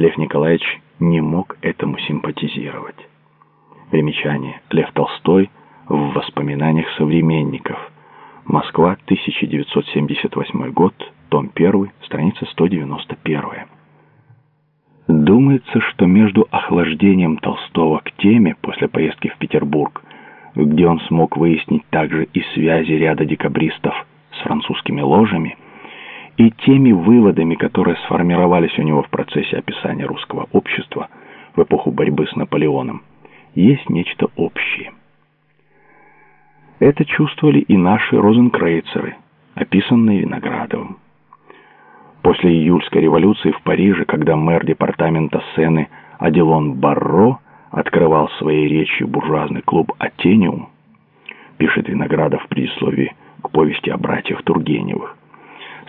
Лев Николаевич не мог этому симпатизировать. Примечание. Лев Толстой в воспоминаниях современников. Москва, 1978 год, том 1, страница 191. Думается, что между охлаждением Толстого к теме после поездки в Петербург, где он смог выяснить также и связи ряда декабристов с французскими ложами, и теми выводами, которые сформировались у него в процессе описания русского общества в эпоху борьбы с Наполеоном, есть нечто общее. Это чувствовали и наши розенкрейцеры, описанные Виноградовым. После июльской революции в Париже, когда мэр департамента Сены Аделон Барро открывал своей речью буржуазный клуб «Атениум», пишет Виноградов в предисловии к повести о братьях Тургеневых,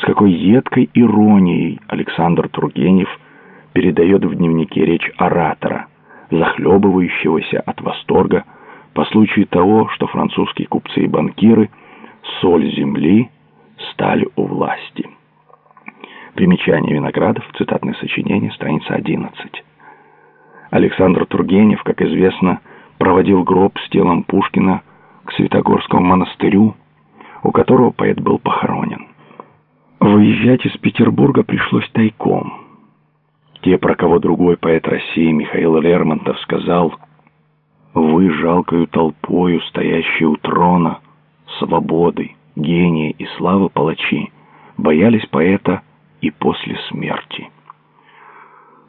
с какой едкой иронией Александр Тургенев передает в дневнике речь оратора, захлебывающегося от восторга по случаю того, что французские купцы и банкиры соль земли стали у власти. Примечание Виноградов, цитатное сочинение, страница 11. Александр Тургенев, как известно, проводил гроб с телом Пушкина к Святогорскому монастырю, у которого поэт был похоронен. Выезжать из Петербурга пришлось тайком. Те, про кого другой поэт России Михаил Лермонтов сказал «Вы жалкою толпою, стоящие у трона, свободы, гения и славы палачи, боялись поэта и после смерти.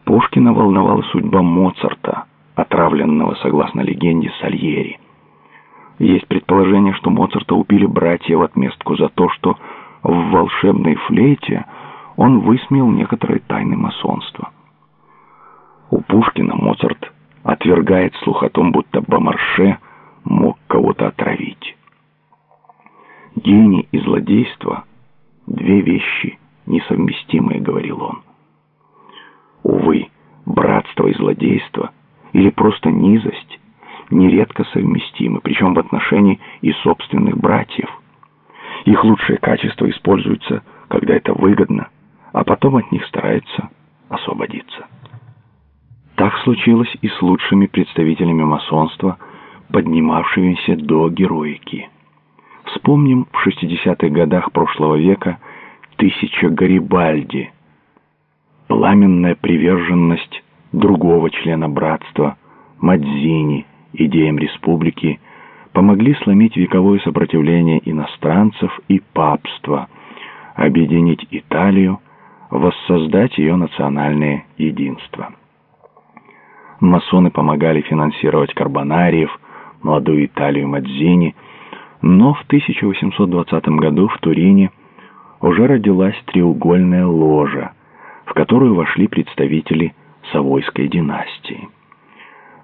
Пушкина волновала судьба Моцарта, отравленного, согласно легенде, Сальери. Есть предположение, что Моцарта убили братья в отместку за то, что в волшебной флейте он высмеял некоторые тайны масонства. У Пушкина Моцарт отвергает слух о том, будто Бомарше мог кого-то отравить. Гений и злодейство — две вещи несовместимые, говорил он. Увы, братство и злодейство, или просто низость, нередко совместимы, причем в отношении и собственных братьев. Их лучшие качества используются, когда это выгодно, а потом от них стараются освободиться. Так случилось и с лучшими представителями масонства, поднимавшимися до героики. Вспомним в 60-х годах прошлого века – тысяча Гарибальди. Пламенная приверженность другого члена братства, Мадзини, идеям республики, помогли сломить вековое сопротивление иностранцев и папства, объединить Италию, воссоздать ее национальное единство. Масоны помогали финансировать Карбонариев, молодую Италию Мадзини, но в 1820 году в Турине уже родилась треугольная ложа, в которую вошли представители Савойской династии.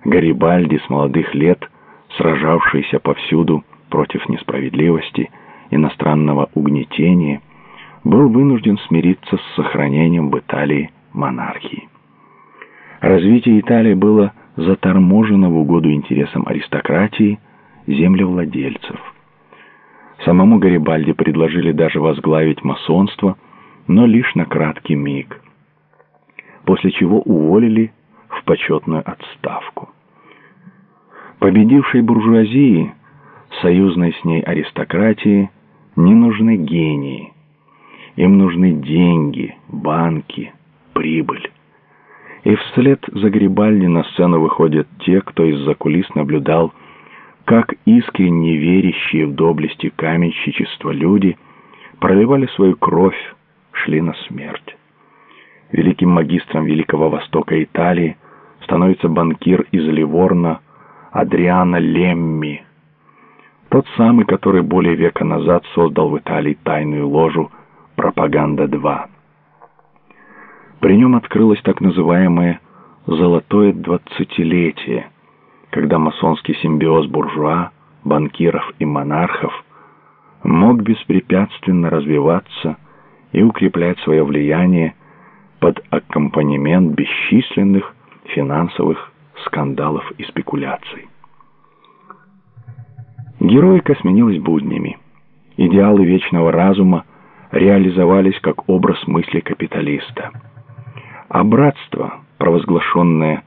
Гарибальди с молодых лет, сражавшийся повсюду против несправедливости, иностранного угнетения, был вынужден смириться с сохранением в Италии монархии. Развитие Италии было заторможено в угоду интересам аристократии, землевладельцев – Самому Гарибальди предложили даже возглавить масонство, но лишь на краткий миг, после чего уволили в почетную отставку. Победившей буржуазии, союзной с ней аристократии, не нужны гении. Им нужны деньги, банки, прибыль. И вслед за Грибальди на сцену выходят те, кто из-за кулис наблюдал как искренне верящие в доблести каменщичества люди проливали свою кровь, шли на смерть. Великим магистром Великого Востока Италии становится банкир из Ливорна Адриано Лемми, тот самый, который более века назад создал в Италии тайную ложу «Пропаганда-2». При нем открылось так называемое «золотое двадцатилетие», когда масонский симбиоз буржуа, банкиров и монархов мог беспрепятственно развиваться и укреплять свое влияние под аккомпанемент бесчисленных финансовых скандалов и спекуляций. Героика сменилась буднями. Идеалы вечного разума реализовались как образ мысли капиталиста. А братство провозглашенное